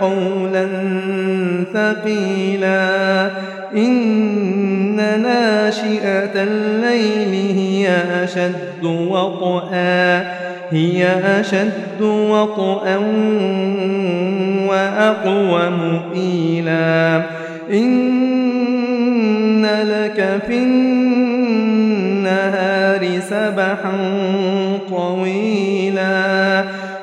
قولا ثقيلا. إن ناشئة الليل هي أشد وطئا. هي أشد وطئا وأقوم قيلا إن لك في النهار سبحا طويلا.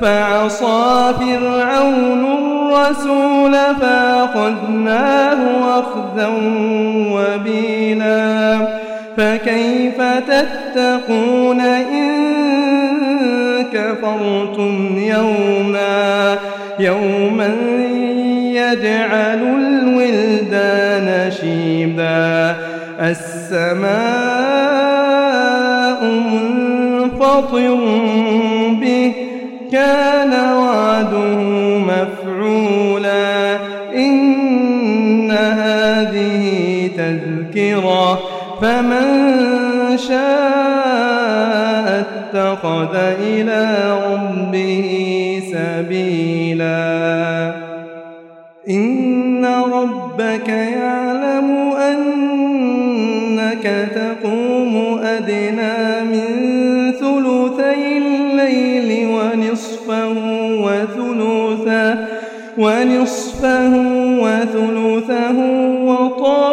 فعصى فرعون الرسول فأخذناه أخذا وبيلا. فكيف تتقون إن كفرتم يوما؟ يوما يجعل الولدان شيبا. السماء منفطر كان وعده مفعولا. إن هذه تذكرة فمن شاء اتخذ إلى ربه سبيلا. إن ربك يعلم أنك تقوم وثلثه ونصفه وثلثه وطائفة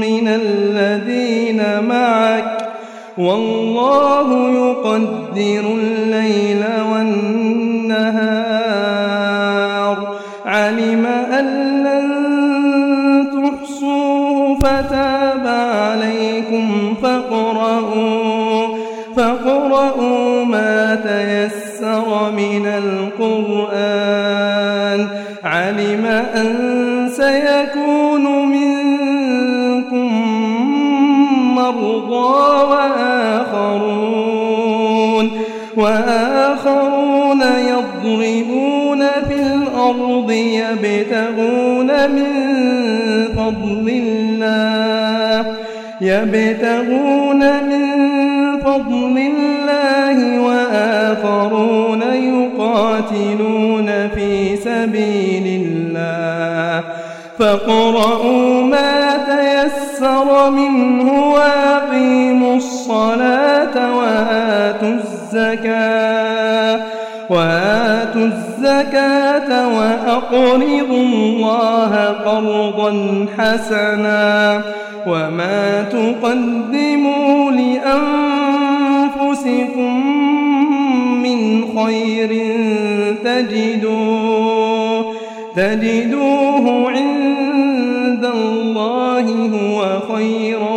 من الذين معك. والله يقدر الليل والنهار. علم أن لن تحصوا فتاب عليكم فاقرؤوا ما تيسر من القرآن علم أن سيكون منكم مرضى وآخرون وآخرون يضربون في الأرض يبتغون من فضل الله يبتغون من فضل الله وآخرون يقاتلون في سبيل الله. فاقرؤوا ما تيسر منه وأقيموا الصلاة وآتوا الزكاة. وآتوا الزكاة وأقرضوا الله قرضا حسنا وما تقدموا لأنفسكم من خير تجدوه تجدوه عند الله هو خيرا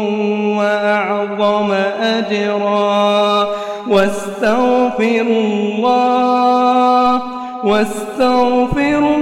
وأعظم أجرا. واستغفر الله واستغفر الله